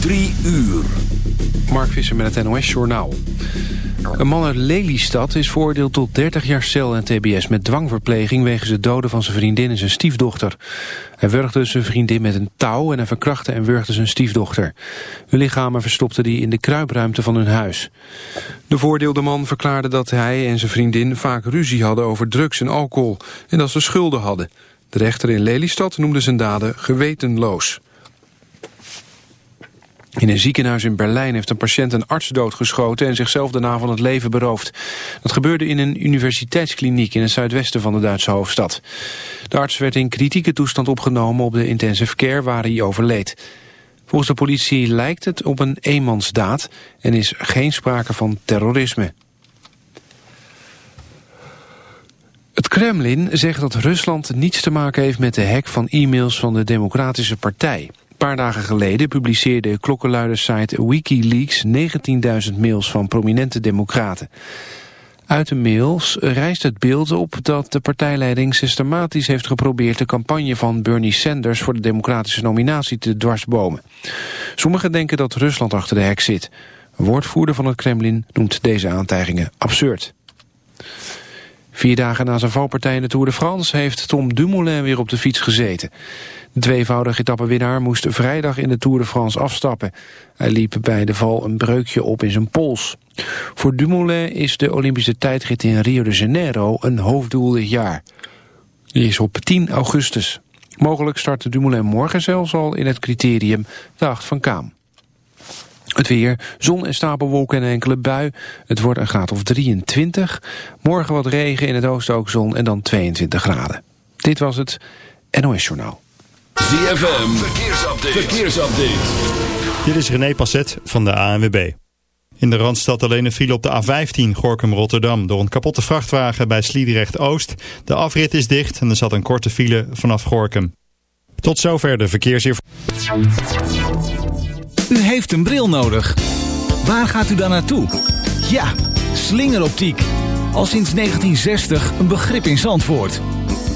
Drie uur. Mark Visser met het NOS Journaal. Een man uit Lelystad is veroordeeld tot 30 jaar cel en tbs... met dwangverpleging wegens het doden van zijn vriendin en zijn stiefdochter. Hij wurgde zijn vriendin met een touw en hij verkrachtte en wurgde zijn stiefdochter. Hun lichamen verstopte hij in de kruipruimte van hun huis. De voordeelde man verklaarde dat hij en zijn vriendin vaak ruzie hadden over drugs en alcohol... en dat ze schulden hadden. De rechter in Lelystad noemde zijn daden gewetenloos. In een ziekenhuis in Berlijn heeft een patiënt een arts doodgeschoten en zichzelf daarna van het leven beroofd. Dat gebeurde in een universiteitskliniek in het zuidwesten van de Duitse hoofdstad. De arts werd in kritieke toestand opgenomen op de intensive care waar hij overleed. Volgens de politie lijkt het op een eenmansdaad en is geen sprake van terrorisme. Het Kremlin zegt dat Rusland niets te maken heeft met de hack van e-mails van de Democratische Partij paar dagen geleden publiceerde klokkenluidersite Wikileaks 19.000 mails van prominente democraten. Uit de mails rijst het beeld op dat de partijleiding systematisch heeft geprobeerd de campagne van Bernie Sanders voor de democratische nominatie te dwarsbomen. Sommigen denken dat Rusland achter de hek zit. Een woordvoerder van het Kremlin noemt deze aantijgingen absurd. Vier dagen na zijn valpartij in de Tour de France heeft Tom Dumoulin weer op de fiets gezeten. De tweevoudige etappenwinnaar moest vrijdag in de Tour de France afstappen. Hij liep bij de val een breukje op in zijn pols. Voor Dumoulin is de Olympische tijdrit in Rio de Janeiro een hoofddoel dit jaar. Die is op 10 augustus. Mogelijk start Dumoulin morgen zelfs al in het criterium de acht van Kaam. Het weer, zon en stapelwolken en enkele bui. Het wordt een graad of 23. Morgen wat regen, in het oosten ook zon en dan 22 graden. Dit was het NOS Journaal. ZFM, verkeersupdate. verkeersupdate. Dit is René Passet van de ANWB. In de Randstad alleen een file op de A15 Gorkum-Rotterdam... door een kapotte vrachtwagen bij Sliedrecht-Oost. De afrit is dicht en er zat een korte file vanaf Gorkum. Tot zover de verkeersinformatie. U heeft een bril nodig. Waar gaat u dan naartoe? Ja, slingeroptiek. Al sinds 1960 een begrip in Zandvoort.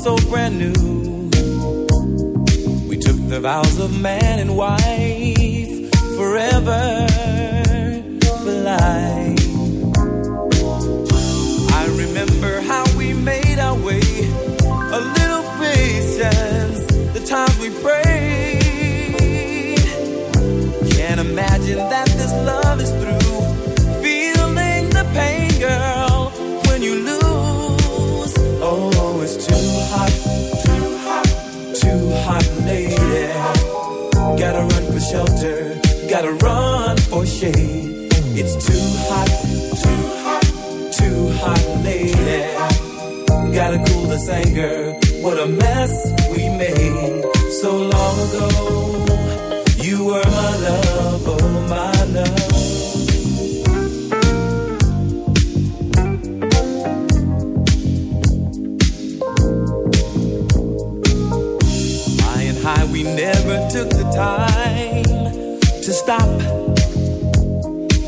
So brand new. We took the vows of man and wife forever for life. It's too hot, too hot, too hot, lady. Gotta cool this anger. What a mess we made so long ago. You were my love, oh my love. High, we never took the time to stop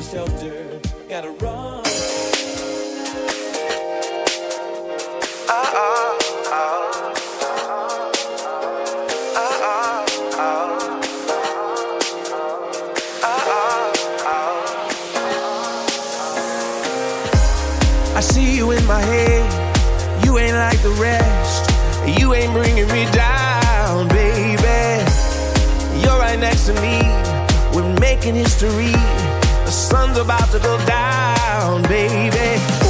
For shelter, gotta run. I see you in my head. You ain't like the rest. You ain't bringing me down, baby. You're right next to me. We're making history. The sun's about to go down, baby.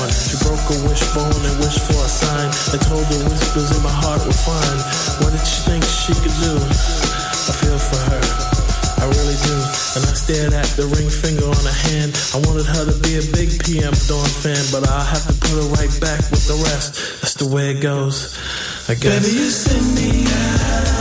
on. She broke a wishbone and wished for a sign. I told the whispers in my heart were fine. What did she think she could do? I feel for her. I really do. And I stared at the ring finger on her hand. I wanted her to be a big PM Dawn fan, but I'll have to put her right back with the rest. That's the way it goes, I guess. Baby, you send me out.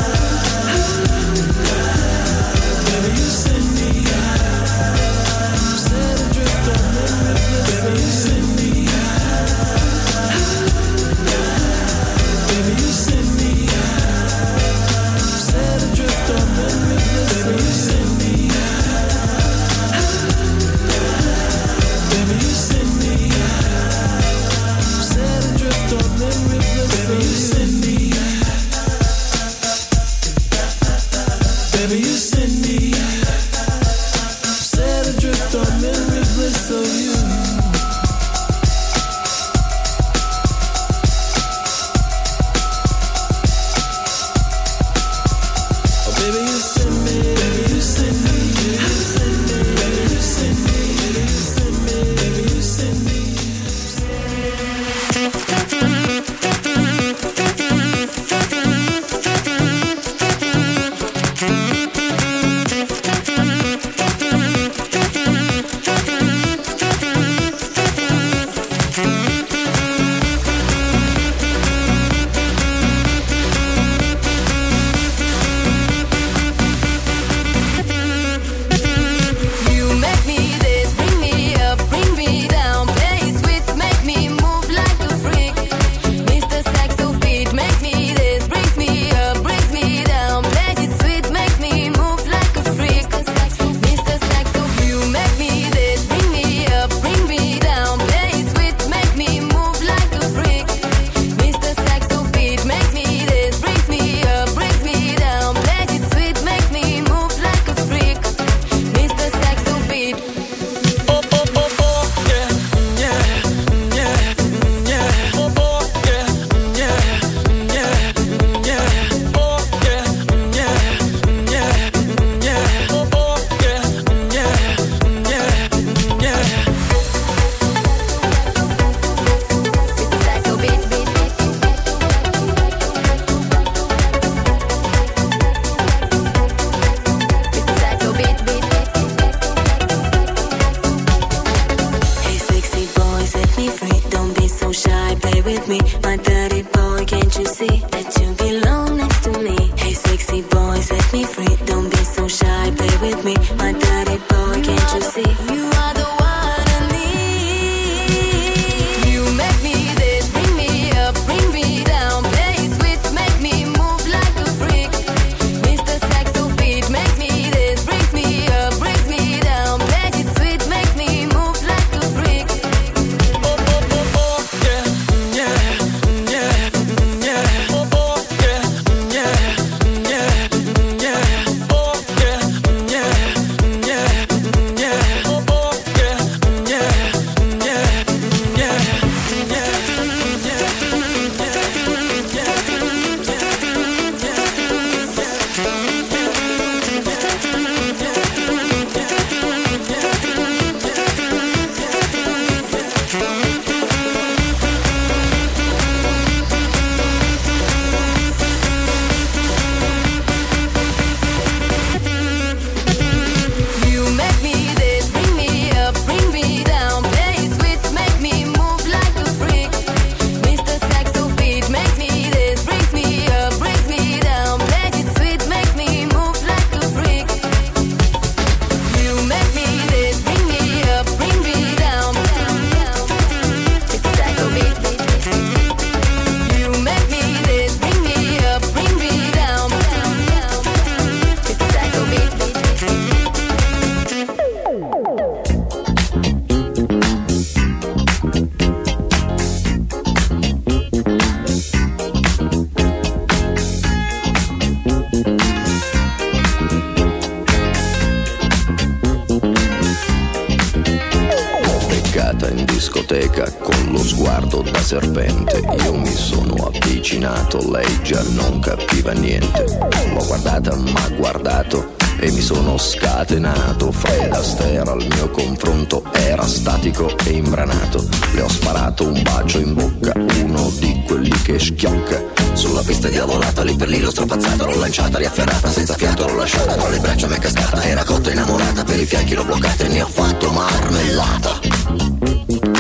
Schiocca. Sulla pista diavolata, lì per lì l'ho strapazzata, l'ho lanciata, riafferrata, senza fiato l'ho lasciata, tra le braccia mi è cascata, era cotta innamorata, per i fianchi l'ho bloccata e ne ho fatto marmellata.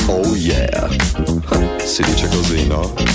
Oh yeah, si dice così, no?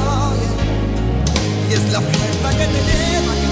la fuerza que te lleva.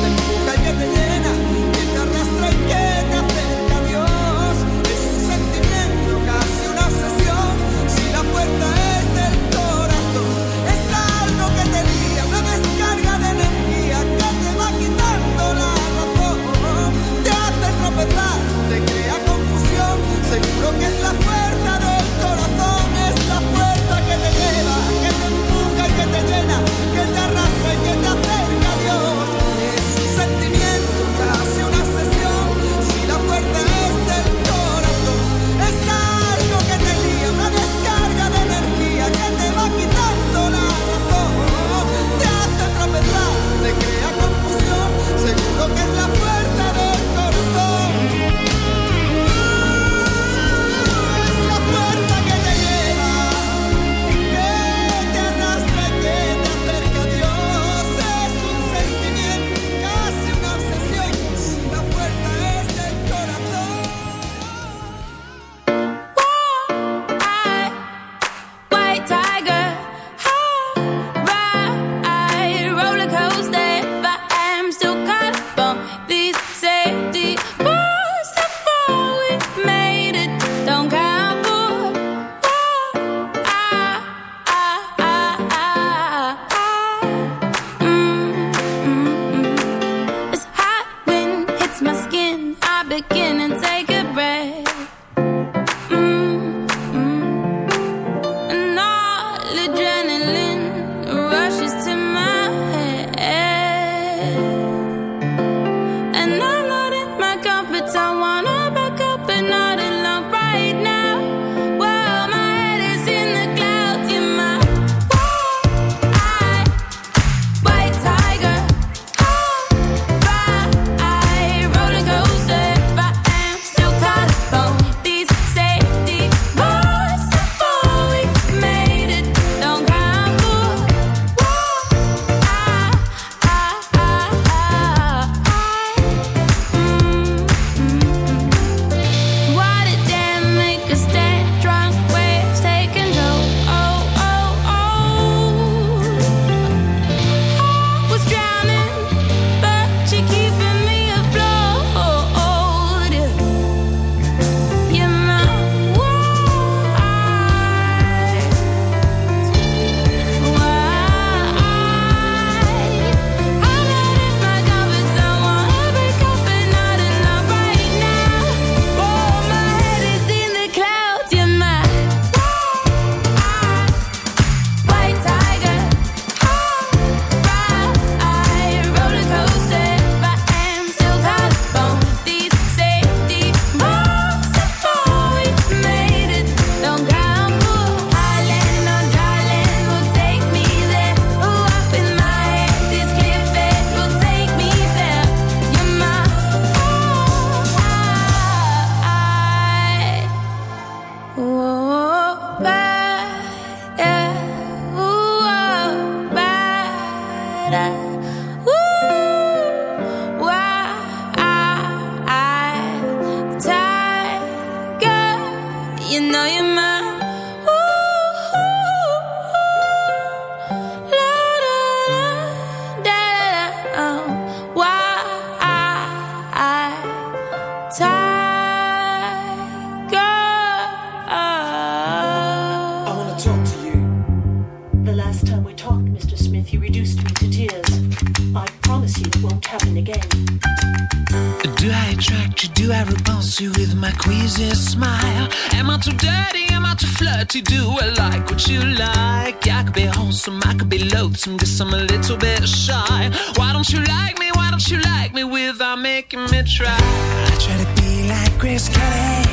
what you do, I like what you like. I could be wholesome, I could be loathsome, guess I'm a little bit shy. Why don't you like me? Why don't you like me without making me try? I try to be like Chris Kelly,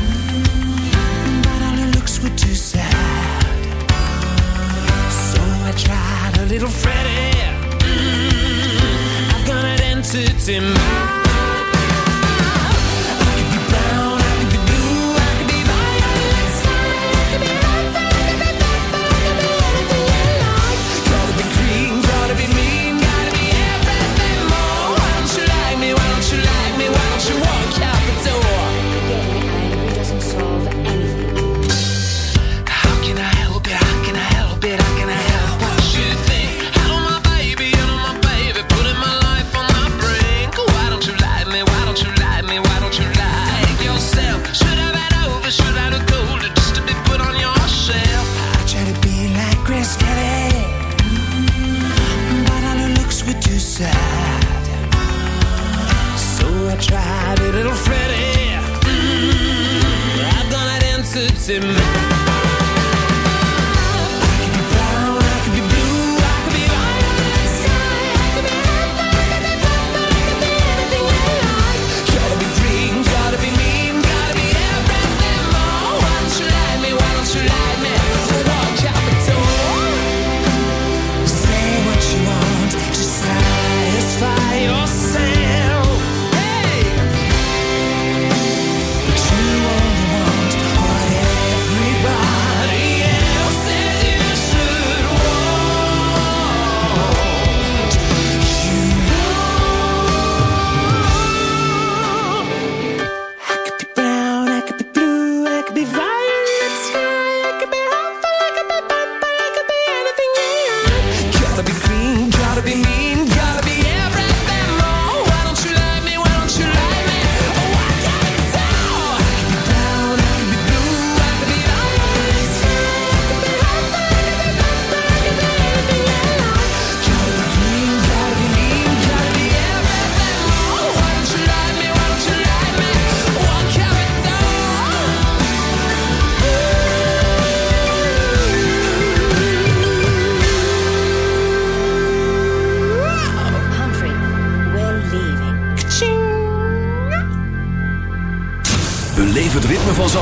mm, but all her looks were too sad. So I tried a little Freddie. Mm, I've got an entity mind. it's in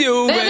you.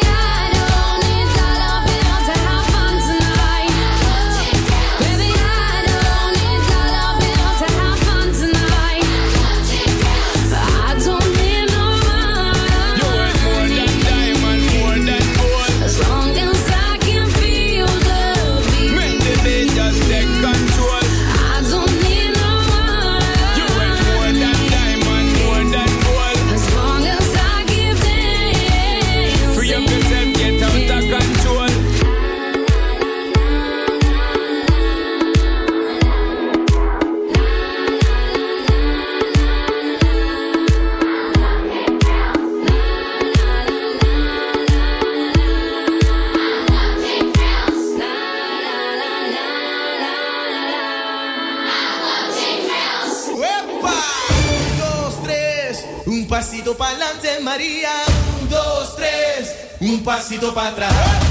um passito para trás.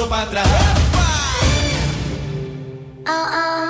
ficou pra trás. Oh, oh.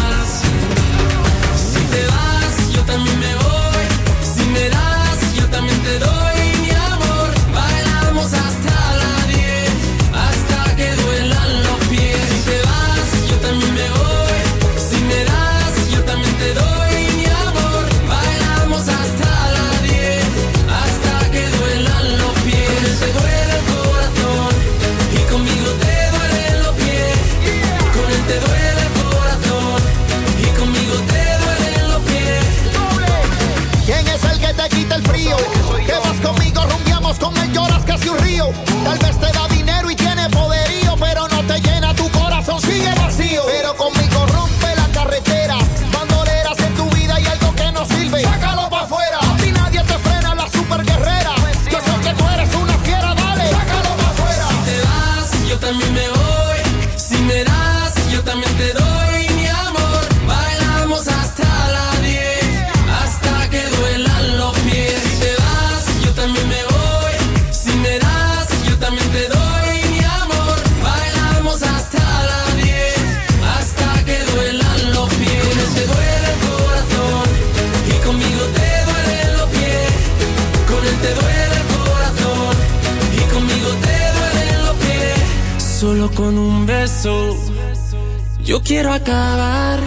con un beso. Yo quiero acabar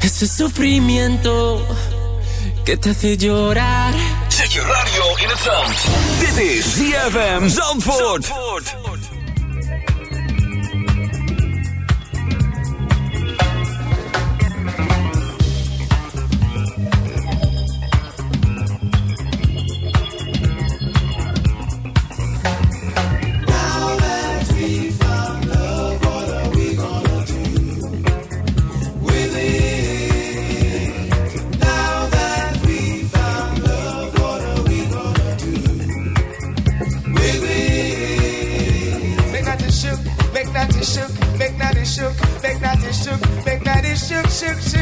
ese sufrimiento que te hace llorar. Zet je radio in het zand. Dit is ZFM Zandvoort. Zandvoort. ship, ship.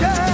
calle.